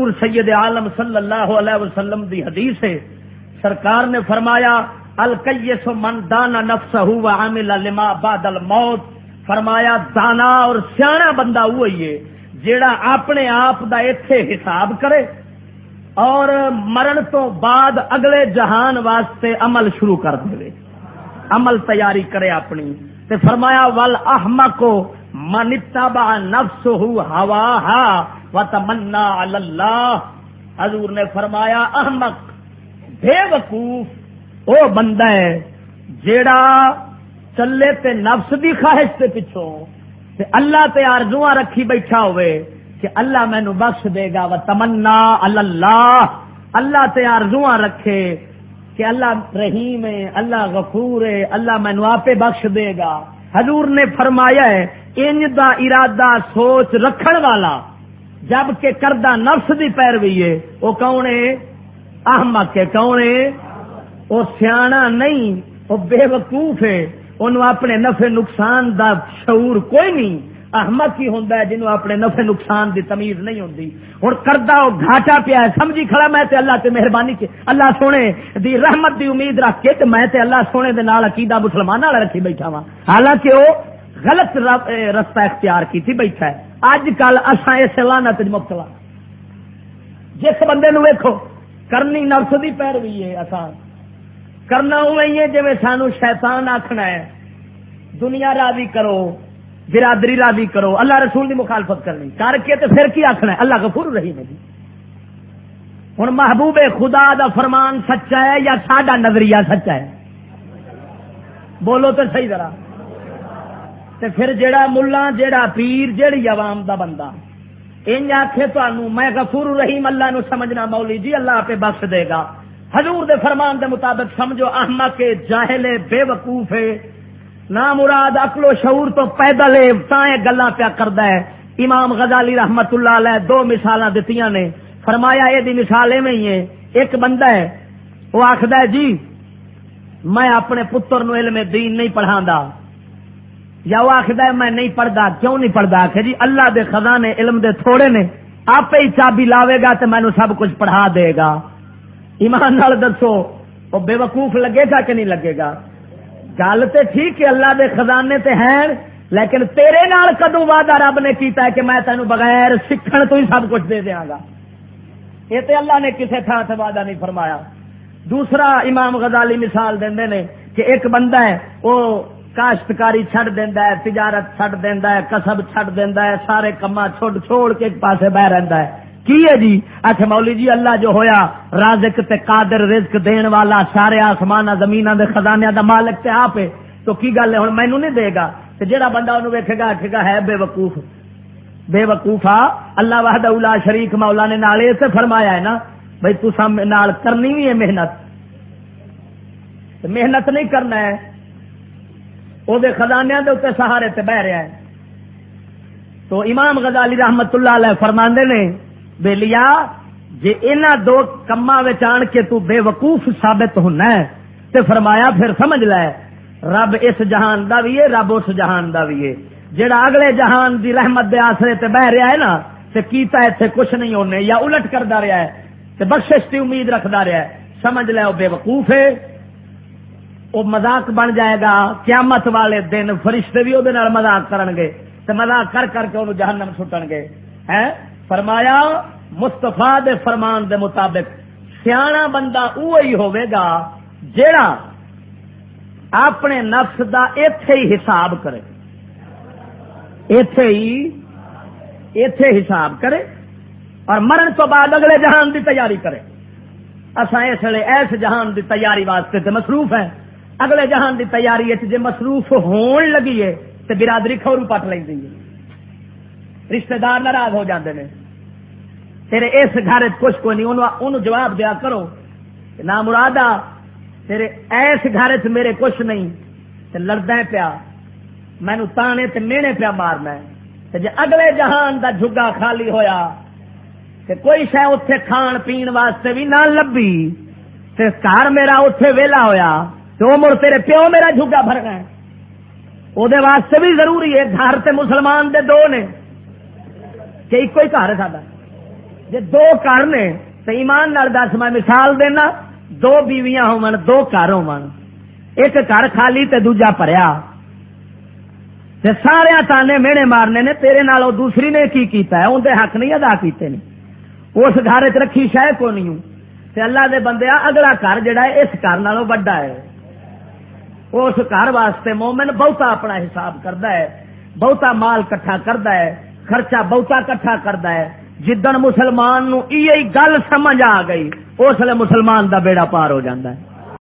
سید عالم صلی اللہ علیہ وسلم دی حدیث ہے۔ سرکار نے فرمایا الکیس من دانا نفس عامل لما بعد الموت۔ فرمایا، دانا اور سیاح بندہ وہی ہے جیڑا اپنے آپ دا ایتھے حساب کرے اور مرن تو بعد اگلے جہان واسطے عمل شروع کر دے۔ عمل تیاری کرے اپنی۔ تے فرمایا، ول احمد کو منتا با نفس ہوا ہا و تمنا اللہ حضور نے فرمایا، احمق، بے وقوف، او بندہ ہے، جیڑا چلے تے نفس دی خواہش تے پچھوں تے اللہ تے آرزو رکھی بیٹھا ہوئے کہ اللہ مینو بخش دے گا و تمنا اللہ اللہ تے آرزو رکھے کہ اللہ رحیم ہے، اللہ غفور ہے، اللہ مینو آپ بخش دے گا۔ حضور نے فرمایا ہے انج دا ارادہ سوچ رکھن والا جبکہ کردہ نفس دی پیروی ہے، وہ کون ہے؟ احمد ہے کون ہے؟ وہ سیاح نہیں، وہ بے وقوف ہے۔ انہوں اپنے نفع نقصان دا شعور کوئی نہیں۔ احمد کی ہوں جنہوں اپنے نفع نقصان دی تمیز نہیں ہوں ہوں کردہ وہ گھاٹا پیا ہے۔ سمجھی کھڑا میں تے اللہ تے مہربانی کے اللہ سونے دی رحمت دی امید رکھ کے تے میں تے اللہ سونے دے نال عقیدہ مسلمان والا رکھی بیٹھا وا حالانکہ وہ غلط رستہ اختیار کی تھی بیٹھا ہے۔ اج کل اصا اس لانت مبتلا۔ جس بندے نو ویکو کرنی نفس دی پیروی ہے آسان کرنا اوی ہے جی سانو شیطان آخنا ہے۔ دنیا راضی کرو، برادری راضی کرو، اللہ رسول دی مخالفت کرنی۔ کر کے تو پھر کی آخنا ہے؟ اللہ غفور رہی میری ہوں محبوب خدا دا فرمان سچا ہے یا ساڈا نظریہ سچا ہے؟ بولو تو صحیح ذرا۔ تے پھر جیڑا ملا، جیڑا پیر، جیڑی عوام دا بندہ۔ ان آخے تمہوں میں غفور رحیم اللہ نو سمجھنا مولی جی اللہ پہ بخش دے گا۔ حضور دے فرمان دے مطابق سمجھو احمد کے جاہل بے وقوف ہے۔ نہ مراد اکل و شعور تو پیدل ہے تائیں گلا پیا کردا ہے۔ امام غزالی رحمت اللہ علیہ دو مثال دیتی نے۔ فرمایا، یہ مثال ایویں ہی ہے۔ ایک بندہ ہے، وہ آخد جی میں اپنے پتر نو علم دین نہیں پڑھا یا وہ آخد میں نہیں پڑھتا کیوں نہیں پڑھتا کہ جی اللہ دے خزانے، علم دے تھوڑے نے آپ ہی چابی لاوے گا تو مینو سب کچھ پڑھا دے گا۔ ایمان نال دسو، وہ بے وقوف لگے گا کہ نہیں لگے گا؟ گل تو ٹھیک ہے، اللہ دے خزانے تے ہیں، لیکن تیرے نال کدو وعدہ رب نے کیتا ہے کہ میں تینوں بغیر سیکھن تو ہی سب کچھ دے دیا گا؟ یہ تے اللہ نے کسی تھان سے وعدہ نہیں فرمایا۔ دوسرا امام غزالی مثال دے نے کہ ایک بندہ ہے، وہ کاشتکاری چڈ دینا ہے، تجارت چڈ دینا ہے، کسب چڈ دینا ہے، سارے کما چھوڑ چھوڑ کے ایک پاسے بہ رہا ہے۔ کی ہے جی؟ اچھا مولی جی اللہ جو ہویا، رازق تے قادر رزق دین والا، سارے آسمان زمین دے خزانے دا مالک تے آپ تو کی گل ہے؟ ہوں مینو نہیں دے گا۔ تے جہاں بندہ انہوں ویکے گا آخے گا ہے بے وقوف۔ بے وقوف آ۔ اللہ واہد اولا شریک مولا نے نال اسے فرمایا ہے نا بھائی تسا نال کرنی بھی ہے محنت۔ محنت نہیں کرنا ہے۔ وہ خزانے کے اتنے سہارے تے بہ رہا ہے۔ تو امام غزالی رحمت اللہ علیہ فرماندے نے، بے لیا جی ان دو کما آن کے تو بے وقوف ثابت ہونا ہے، تے فرمایا پھر سمجھ لے، رب اس جہان دا بھی ہے، رب اس جہان دا بھی ہے۔ جڑا اگلے جہان دی رحمت دے آسرے تے بہ رہا ہے نا، تے کیتا اتنے کچھ نہیں ہونے، یا الٹ کردا رہا ہے، تے بخشش کی امید رکھدا رہا ہے۔ سمجھ لے وہ بے وقوف ہے۔ وہ مزاق بن جائے گا، قیامت والے دن فرشتے بھی وہ مزاق کرن گے تو مزاق کر کر کے انہوں جہنم چھٹن گے۔ ہے فرمایا مستفا دے فرمان دے مطابق سیاح بندہ وہی ہوئے گا جیڑا اپنے نفس دا ایتھے ہی حساب کرے۔ ایتھے ہی، ایتھے حساب کرے اور مرن تو بعد اگلے جہان دی تیاری کرے۔ اصا اس لیے ایس جہان دی تیاری واسطے تے مصروف ہے اگلے جہان دی تیاری جی مصروف ہون لگی ہے تو برادری کھورو پٹ لینی ہے۔ رشتہ دار ناراض ہو جاندے نے۔ تیرے اس گھر کچھ کو نہیں انہوں جواب دیا کرو نہ مرادہ، تیرے ایس گھر چ میرے کچھ نہیں، تے لڑدا پیا۔ مینو تانے تے مینے پیا مارنا تے جے اگلے جہان دا جھگا خالی ہویا، تے کوئی شے اتے کھان پین واسطے بھی نہ لبھی، تے گھر میرا اتے ویلا ہویا۔ تو مڑ تیرے پیو میرا جھگا بھر گئے۔ وہ واسطے بھی ضروری ہے، گھر تے مسلمان دے دو نے۔ کہ ایک ہی گھر سا جی دو گھر نے تو ایمان نال دس، میں مثال دینا، دو بیویاں ہون، دو گھر ایک گھر خالی تے دوجا پریا۔ تے سارے تانے میڑے مارنے نے، تیرے نال دوسری نے کی کیتا ہے؟ اندر حق نہیں، ادا کیتے نے۔ اس گھر چ رکھی شہ کو نہیں تے اللہ دے بندے اگلا گھر جڑا ہے، اس گھر نالوں وڈا ہے۔ اس گھر واسطے مومن بہتا اپنا حساب کرتا ہے، بہتا مال کٹھا کرتا ہے، خرچہ بہتا کٹھا کرتا ہے۔ جدن مسلمان نو گل سمجھ آ گئی، اس لیے مسلمان دا بیڑا پار ہو جاتا ہے۔